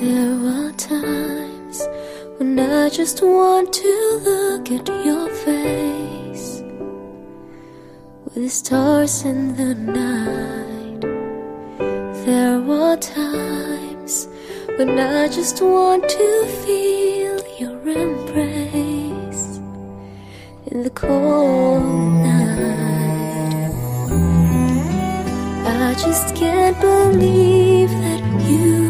There are times when I just want to look at your face with the stars in the night. There are times when I just want to feel your embrace in the cold night. I just can't believe that you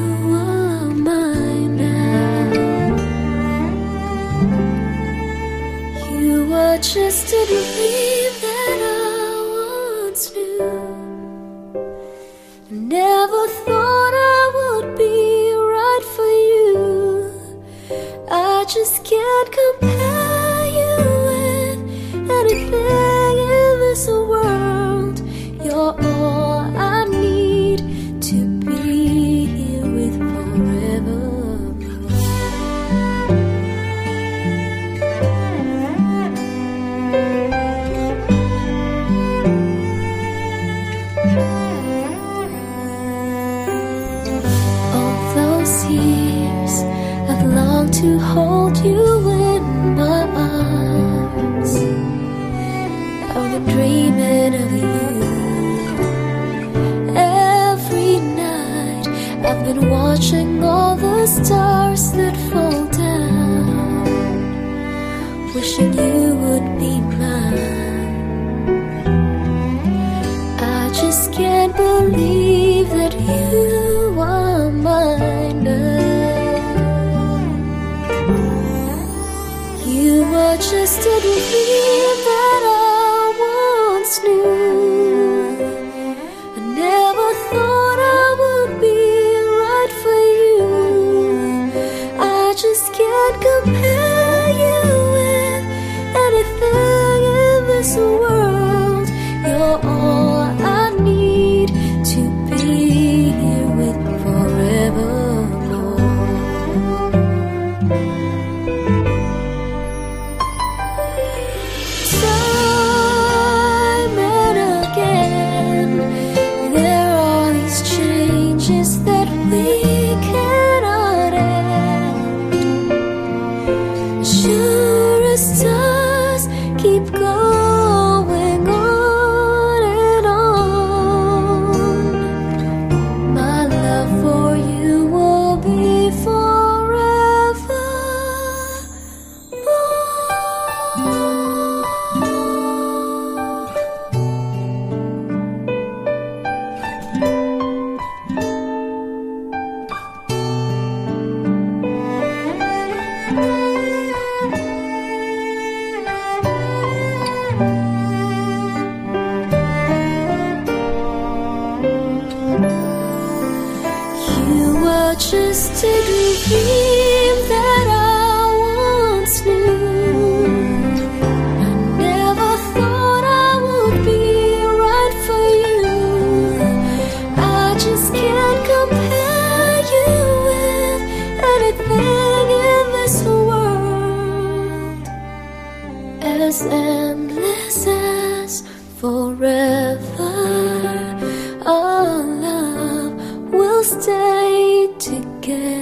Are just a believe that I once knew. Never thought to hold you in my arms. I've been dreaming of you. Every night I've been watching all the stars that fall down. Wishing you would be mine. I just can't believe that you just a dream that You forever. Our love will stay together.